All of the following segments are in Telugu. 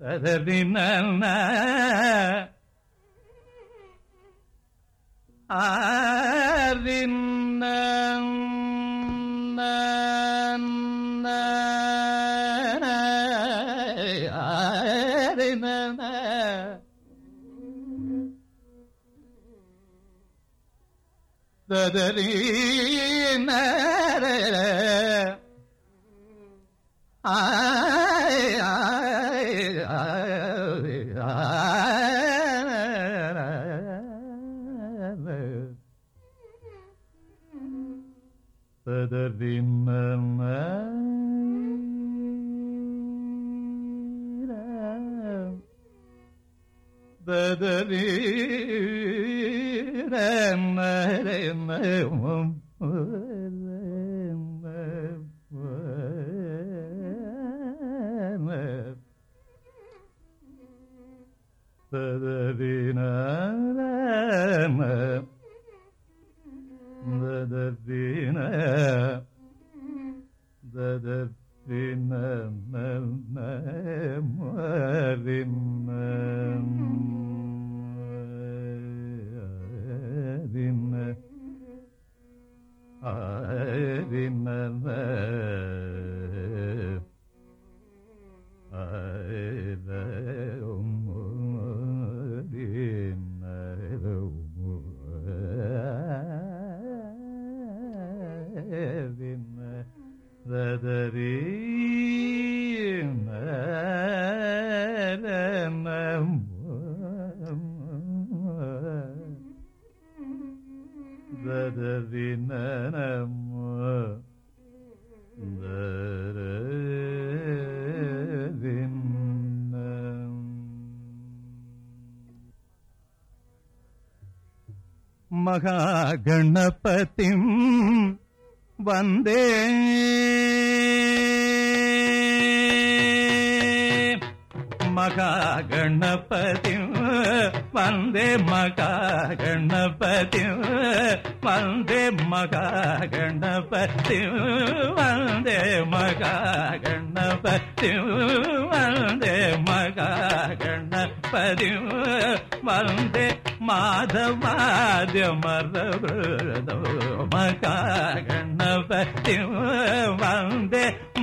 സദദിന ആരിന്ന ദദരീ ആ kadar bilmem eylem Dedelirem eylem eylem Dedelirem eylem ددبنا ددبنا مرنا مرنا مرنا മഹാഗണപതി വന്ദേ. മഹാഗണപതിം வந்தே மகா கணபதி வந்தே மகா கணபதி வந்தே மகா கணபதி வந்தே மகா கணபதி வந்தே மாதவாதிய மரபிரதோ மகா கணபதி வந்தே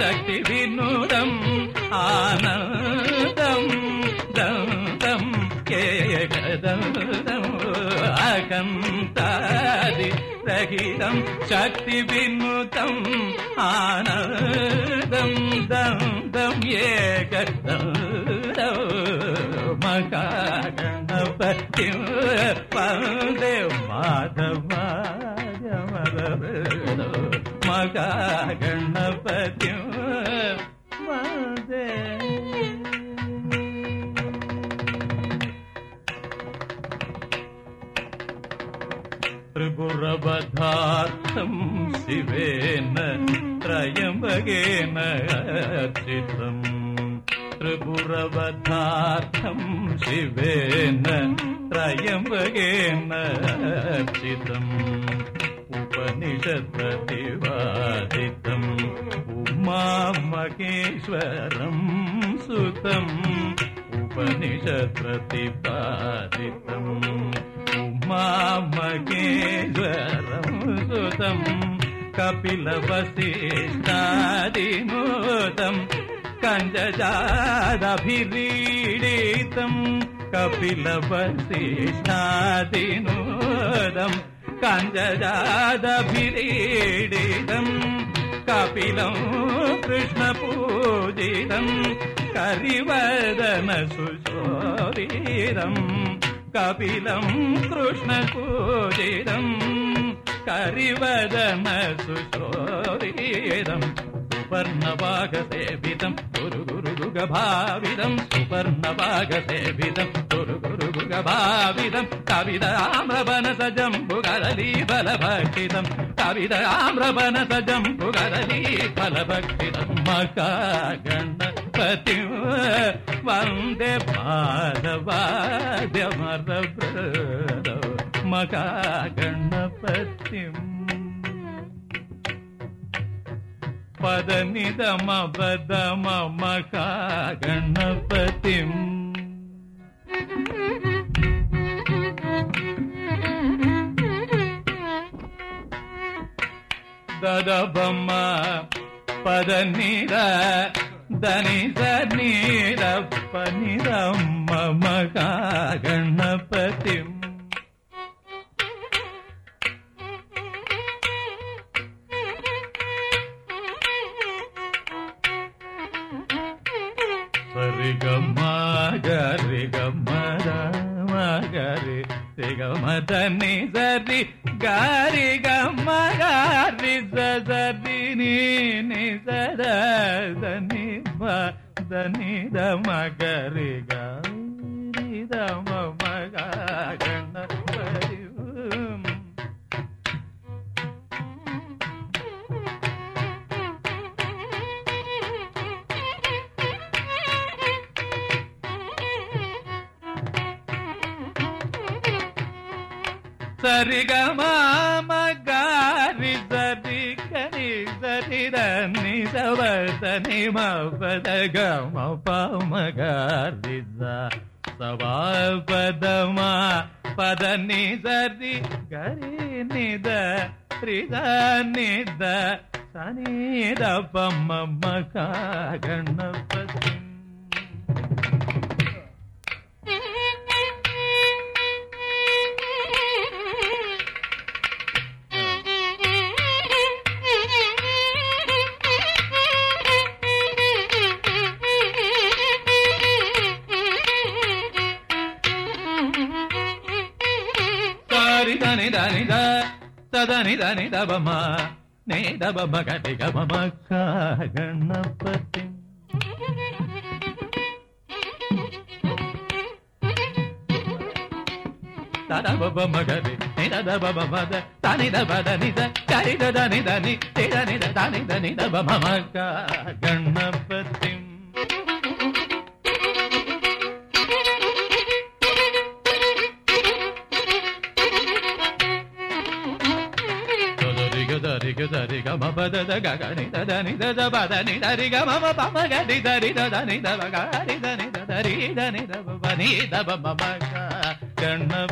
శక్తి వినోదం ఆనందం దం దం కేకదంతం అగంతాది రహితం శక్తి వినుతం ఆనందం దం దం మకా గణపతి వందే మాధవాయ మగా శివేన త్రయంబగేన అర్చితం. త్రిపురవధార్థం శివేన త్రయంబగేన అర్చితం. ఉపనిషత్ప్రతిపాదితం. ఉమామహేశ్వరం సుతం. ఉపనిషత్ప్రతిపాదితం. ఉమామహేశ్వరం कपिल कञ्जजादभिरीडितम् कञ्जादभिीडितम् कञ्जजादभिरीडितम् कपिलम् कृष्णपूजितम् करिवदन सुशोरीरम् कपिलम् कृष्णपूजितम् கரிவதமசுஷோரீதம் சுபர்ணபாக சேவிதம் குரு குரு குகபாவிதம் சுபர்ணபாக சேவிதம் குரு குரு குகபாவிதம் கவிதாமிரபன சஜம் புகரலி பலபக்ஷிதம் கவிதாமிரபன சஜம் புகரலி பலபக்ஷிதம் மக்கா கணபதி வந்தே பாதவாதமர பிரதவ గణపతి పదనిదమ పదమ మకా గణపతి దదబమ్మ పదనిద దని సనీర పనిరమ్మ మకా గణపతి గరి గమ్మ రామ గరి సరి గారి గమ్మ గారి సరి నీ ని సదని దని దమ గరి గారి దమ మగ గణపతి సరిగమ మగారి సరి కని సరి దని సవదని మపద గమ పమగారి సవాపదమ పదని సరి గరి నిద త్రిద నిద సనిద పమ్మ మకా గణపతి ததனி தனி தபமா நே தப மகதி கபமக்கா கண்ணப்பத்தின் தடபப மகதி நிதபப மத தனிதபத நித கரிதத நிதனி திடனித தனித நிதப மமக்கா கண்ணப்பத்தின் తే దని ద దని దని దబమ గణపతి దరి గరి గరి గమ పద ద గని ద దని ద ద పద ని దరి గమ మ పమ గరి దరి ద ని ద వ గరి దని ద దరి దని ద వ ని ద బ మ మ గ గణపతిం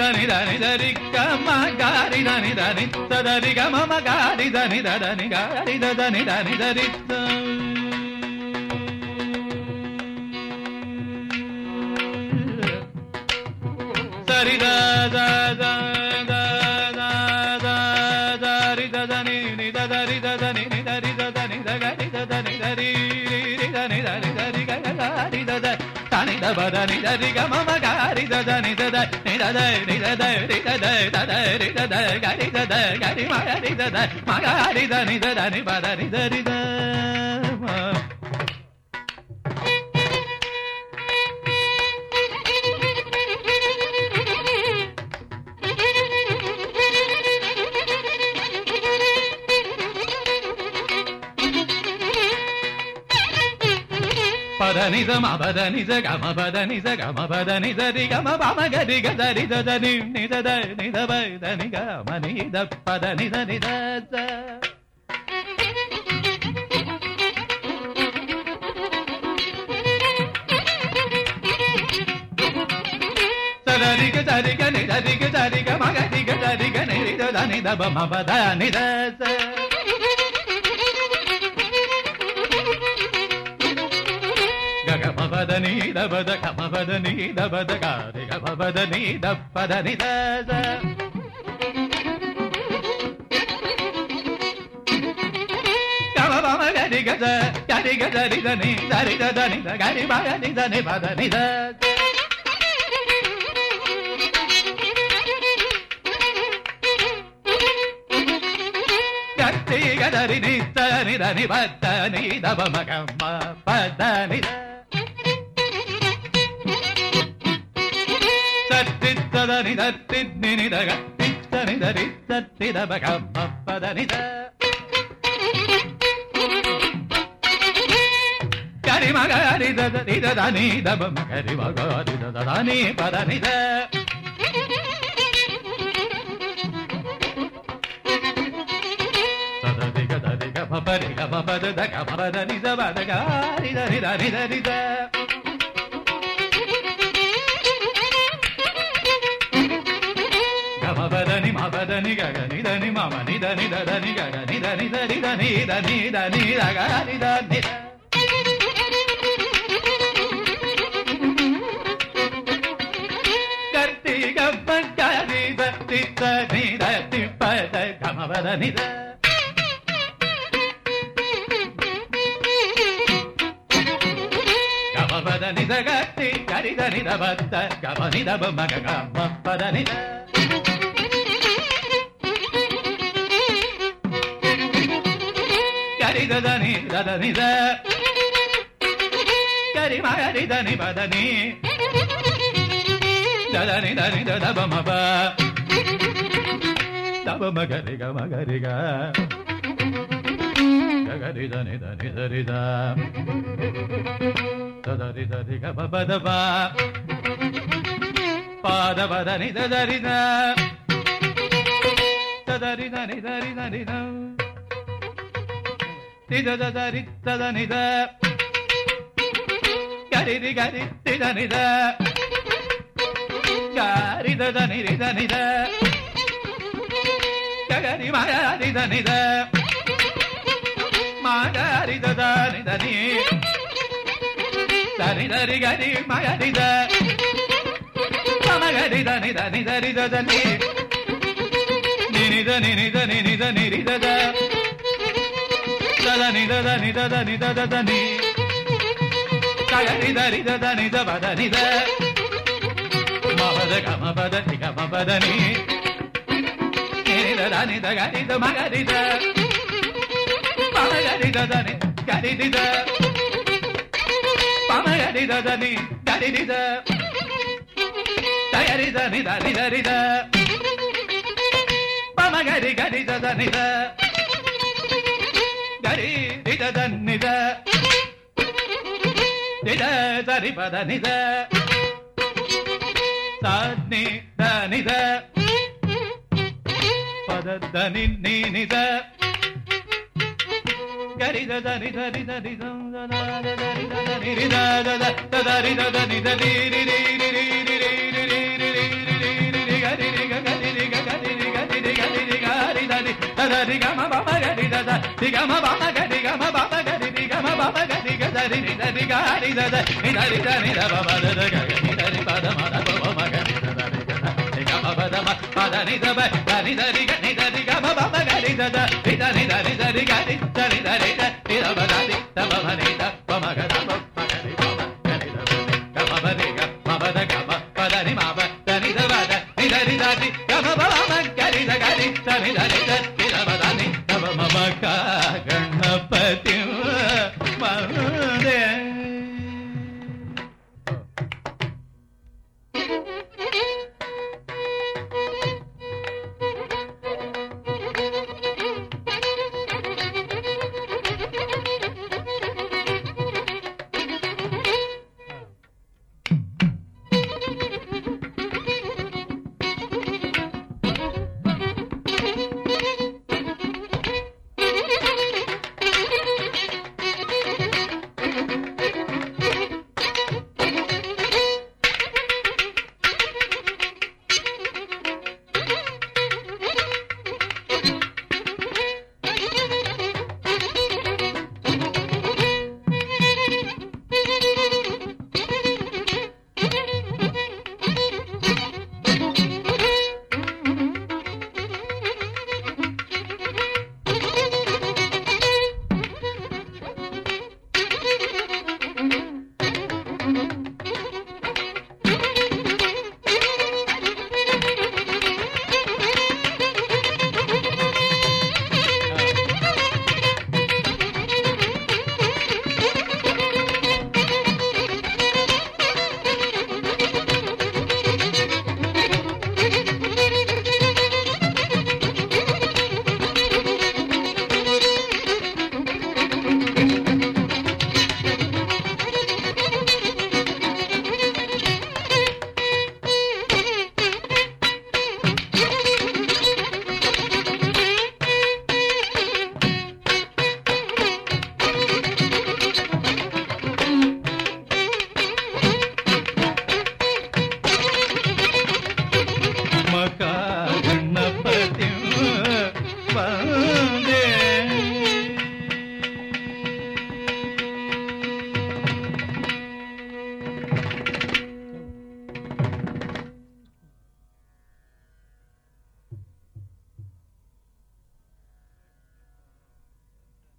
దని దని దరి గమ గారి దని దని దరి గమ మ గారి దని దని గారి ద దని దని దరి సరి ద ద ద దని దని దని దని దని దని దని దని దని దని ద ద ని ద ద ని ద ద రి ద ద ద ద రి గరి ద ద గరి మ గరి ద ద మ గారి ద ని ద గమ పద నిజ గమ పద నిజ రి గమ పమ గరి గ దరి ద ని నిజ ద ద ని ద బ ద ని గ మ ని ద పదని ద ని ద స సరి గ దరి గ ని దరి గ దరి గ మ గరి gagamavadani dabadakamavadani dabadakadigavadani dappadani dasa gagamavadani gaza gadigadani daridadani gari bagadani dani badani dasa ಿ ಗದರಿ ನಿತ್ತ ನಿಧನಿ ಭತ್ತ ನೀ ದಬ ಮಗಮ್ಮ ಪದ ನಿಧ నిత్తదని దత్తిద్ని నిదగ తిత్తని దరిత్తత్తిద బగ పప్పదనిద కరి మగరి దదరి దదని దబ మగరి మగరి దదని పదనిద సదదిగ దదిగ పపరిగ పపద దగ పద నిద బదగ నిద నిద నిద నిద దని మదని గగని దని మమని దని దని గగని దని దని దని దని దని రగని దని గర్తి గబ్బని దత్తి తని దత్తి పద ఘమవదని ద గమపద నిద గట్టి గరిద నిద బద్ద గమ నిద మగ గమ పద నిద గరిదని దదని గరి మరిదని బదని దదని దని దబ మబ దబ మగరి గ మగరి గరి దని దని దరి దరి దరి గ బద పాద బదని దరి దరి దరి దరి దరి திததரித்ததனித கரிதி கரித்திதனித. காரிததனிரிதனித. ககரி மகாரிதனித மாகாரிததனிதனி. தனிதரி கரி மகரித மகரிதனிதனிதரிதனி நினித நினித நினித நிரிதத. దని ద దని ద దని ద ద దని దని దని ద దని ద. బద ని ద మద గమ బద ని. గమ బద ని ద దని ద గని ద. మగని ద పమగని ద దని గని ది ద పమగని ద దని దని ది. ద దయరి దని దని దరి ద పమగరి గని ద. దని ద. ರಿ ರಿದ ದನ್ನಿದ ರಿದ ಸರಿ ಪದ ನಿದ ಸಾಧ್ನಿ ದನಿದ ಪದ ದನಿ ನಿದ ಗರಿದ ದನಿ ದರಿ ದರಿ ದರಿ ದದ ದರಿ ದದ ನಿದ ರೀ ರಿ ರಿ ರಿ ರಿ ರಿ ರಿ ರಿ ರಿ ರಿ ರಿ ರಿ ರಿ ಗರಿ ರಿ ಗರಿ ರಿ ಗರಿ ರಿ ಗರಿ ರಿ ಗರಿ ರಿ ಗರಿ రి గమ బాబ గరి దద రి గమ బాబ గరి గమ బాబ గరి రి గమ బాబ గరి గద రి రి ద రి గా రి దద రి ద రి ద రి ద బాబ ద ద గ రి ద రి పద మ ద బ మ గ రి గమ బ గరి దద రి ద రి ద రి ద